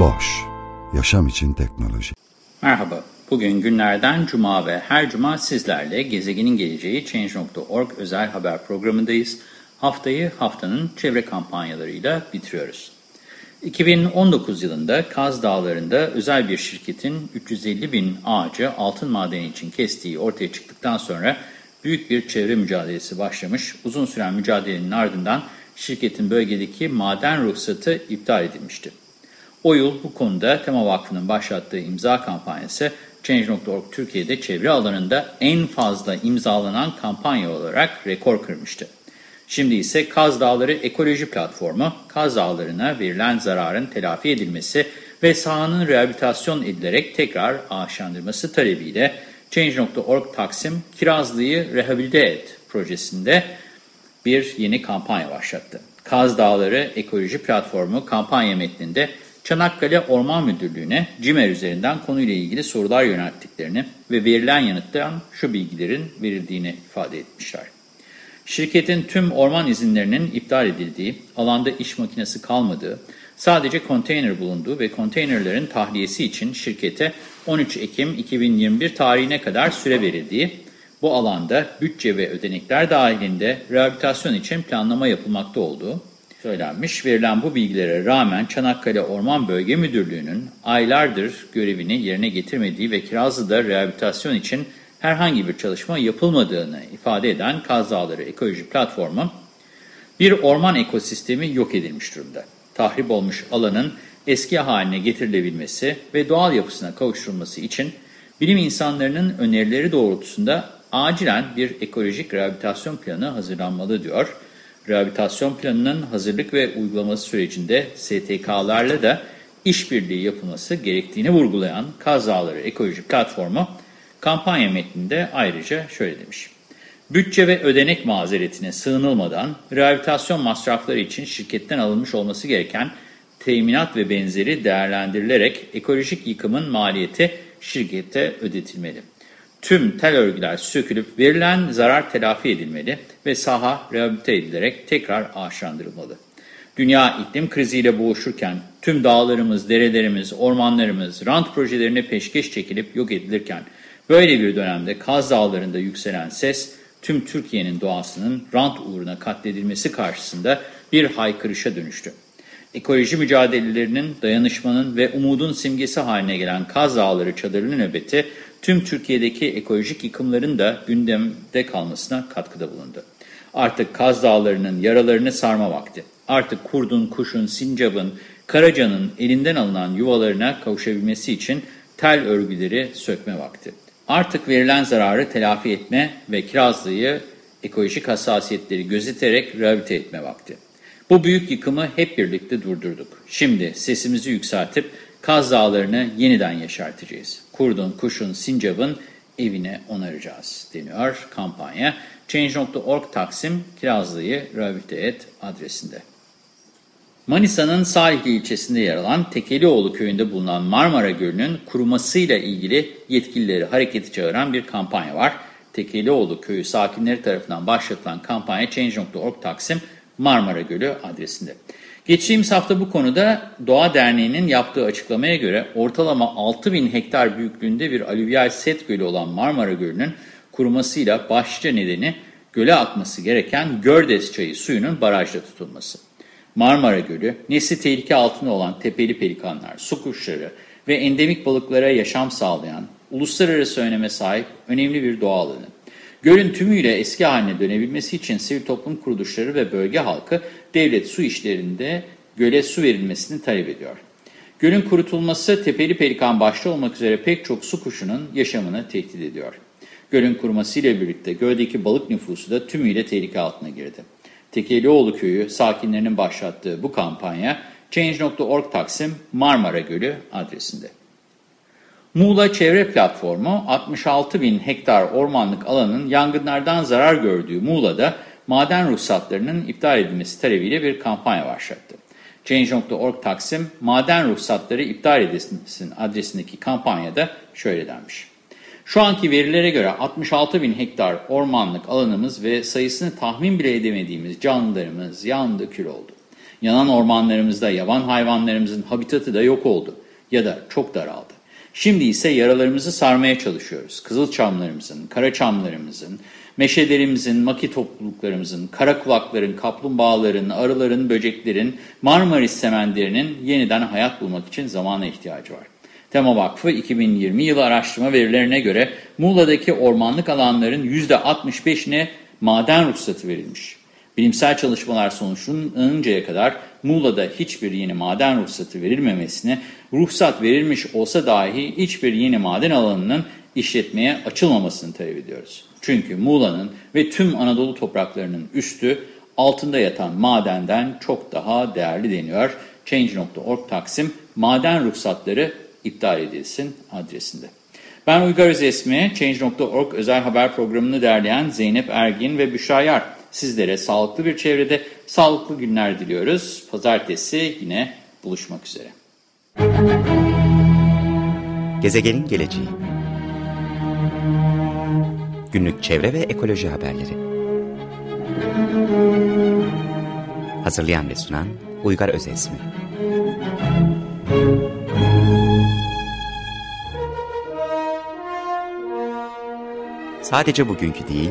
Boş, yaşam için teknoloji. Merhaba, bugün günlerden cuma ve her cuma sizlerle Gezegenin Geleceği Change.org özel haber programındayız. Haftayı haftanın çevre kampanyalarıyla bitiriyoruz. 2019 yılında Kaz Dağları'nda özel bir şirketin 350 bin ağacı altın madeni için kestiği ortaya çıktıktan sonra büyük bir çevre mücadelesi başlamış. Uzun süren mücadelenin ardından şirketin bölgedeki maden ruhsatı iptal edilmişti. O yıl bu konuda Tema Vakfı'nın başlattığı imza kampanyası Change.org Türkiye'de çevre alanında en fazla imzalanan kampanya olarak rekor kırmıştı. Şimdi ise Kaz Dağları Ekoloji Platformu, Kaz Dağları'na verilen zararın telafi edilmesi ve sahanın rehabilitasyon edilerek tekrar ağaçlandırması talebiyle Change.org Taksim Kirazlı'yı Rehabilite Et projesinde bir yeni kampanya başlattı. Kaz Dağları Ekoloji Platformu kampanya metninde Çanakkale Orman Müdürlüğü'ne CİMER üzerinden konuyla ilgili sorular yönelttiklerini ve verilen yanıttan şu bilgilerin verildiğini ifade etmişler. Şirketin tüm orman izinlerinin iptal edildiği, alanda iş makinesi kalmadığı, sadece konteyner bulunduğu ve konteynerlerin tahliyesi için şirkete 13 Ekim 2021 tarihine kadar süre verildiği, bu alanda bütçe ve ödenekler dahilinde rehabilitasyon için planlama yapılmakta olduğu söylenmiş. Verilen bu bilgilere rağmen Çanakkale Orman Bölge Müdürlüğü'nün aylardır görevini yerine getirmediği ve Kirazlı'da rehabilitasyon için herhangi bir çalışma yapılmadığını ifade eden Kaz Dağları Ekoloji Platformu, bir orman ekosistemi yok edilmiş durumda. Tahrip olmuş alanın eski haline getirilebilmesi ve doğal yapısına kavuşturulması için bilim insanlarının önerileri doğrultusunda acilen bir ekolojik rehabilitasyon planı hazırlanmalı diyor. Rehabilitasyon planının hazırlık ve uygulaması sürecinde STK'larla da işbirliği yapılması gerektiğini vurgulayan Kaz Dağları Ekoloji Platformu, Kampanya metninde ayrıca şöyle demiş. Bütçe ve ödenek mazeretine sığınılmadan rehabilitasyon masrafları için şirketten alınmış olması gereken teminat ve benzeri değerlendirilerek ekolojik yıkımın maliyeti şirkete ödetilmeli. Tüm tel örgüler sökülüp verilen zarar telafi edilmeli ve saha rehabilite edilerek tekrar ağaçlandırılmalı. Dünya iklim kriziyle boğuşurken tüm dağlarımız, derelerimiz, ormanlarımız rant projelerine peşkeş çekilip yok edilirken Böyle bir dönemde Kaz Dağları'nda yükselen ses, tüm Türkiye'nin doğasının rant uğruna katledilmesi karşısında bir haykırışa dönüştü. Ekoloji mücadelelerinin, dayanışmanın ve umudun simgesi haline gelen Kaz Dağları çadırlı nöbeti, tüm Türkiye'deki ekolojik yıkımların da gündemde kalmasına katkıda bulundu. Artık Kaz Dağları'nın yaralarını sarma vakti. Artık kurdun, kuşun, sincabın, karacanın elinden alınan yuvalarına kavuşabilmesi için tel örgüleri sökme vakti. Artık verilen zararı telafi etme ve kirazlıyı ekolojik hassasiyetleri gözeterek rehabilite etme vakti. Bu büyük yıkımı hep birlikte durdurduk. Şimdi sesimizi yükseltip Kaz Dağları'nı yeniden yaşartacağız. Kurdun, kuşun, sincabın evine onaracağız deniyor kampanya. Change.org Taksim Kirazlı'yı rehabilite et adresinde. Manisa'nın Salihli ilçesinde yer alan Tekelioğlu köyünde bulunan Marmara Gölü'nün kurumasıyla ilgili yetkilileri hareketi çağıran bir kampanya var. Tekelioğlu köyü sakinleri tarafından başlatılan kampanya Change.org Taksim Marmara Gölü adresinde. Geçtiğimiz hafta bu konuda Doğa Derneği'nin yaptığı açıklamaya göre ortalama 6000 hektar büyüklüğünde bir alüvyal set gölü olan Marmara Gölü'nün kurumasıyla başlıca nedeni göle akması gereken Gördes çayı suyunun barajda tutulması. Marmara Gölü, nesli tehlike altında olan tepeli pelikanlar, su kuşları ve endemik balıklara yaşam sağlayan, uluslararası öneme sahip önemli bir doğa alanı. Gölün tümüyle eski haline dönebilmesi için sivil toplum kuruluşları ve bölge halkı devlet su işlerinde göle su verilmesini talep ediyor. Gölün kurutulması tepeli pelikan başta olmak üzere pek çok su kuşunun yaşamını tehdit ediyor. Gölün kurumasıyla birlikte göldeki balık nüfusu da tümüyle tehlike altına girdi. Tekelioğlu Köyü sakinlerinin başlattığı bu kampanya Change.org Taksim Marmara Gölü adresinde. Muğla Çevre Platformu 66 bin hektar ormanlık alanın yangınlardan zarar gördüğü Muğla'da maden ruhsatlarının iptal edilmesi talebiyle bir kampanya başlattı. Change.org Taksim maden ruhsatları iptal edilsin adresindeki kampanyada şöyle denmiş. Şu anki verilere göre 66 bin hektar ormanlık alanımız ve sayısını tahmin bile edemediğimiz canlılarımız yandı kül oldu. Yanan ormanlarımızda yaban hayvanlarımızın habitatı da yok oldu ya da çok daraldı. Şimdi ise yaralarımızı sarmaya çalışıyoruz. Kızılçamlarımızın, karaçamlarımızın, meşelerimizin, maki topluluklarımızın, karakulakların, kaplumbağaların, arıların, böceklerin, Marmaris semenderinin yeniden hayat bulmak için zamana ihtiyacı var. Tema Vakfı 2020 yılı araştırma verilerine göre Muğla'daki ormanlık alanların %65'ine maden ruhsatı verilmiş. Bilimsel çalışmalar sonuçlanıncaya kadar Muğla'da hiçbir yeni maden ruhsatı verilmemesine, ruhsat verilmiş olsa dahi hiçbir yeni maden alanının işletmeye açılmamasını talep ediyoruz. Çünkü Muğla'nın ve tüm Anadolu topraklarının üstü altında yatan madenden çok daha değerli deniyor. Change.org Taksim maden ruhsatları iptal edilsin adresinde. Ben Uygar Özesmi, Change.org özel haber programını derleyen Zeynep Ergin ve Büşra Yar. Sizlere sağlıklı bir çevrede sağlıklı günler diliyoruz. Pazartesi yine buluşmak üzere. Gezegenin geleceği Günlük çevre ve ekoloji haberleri Hazırlayan ve sunan Uygar Özesmi Sadece bugünkü değil,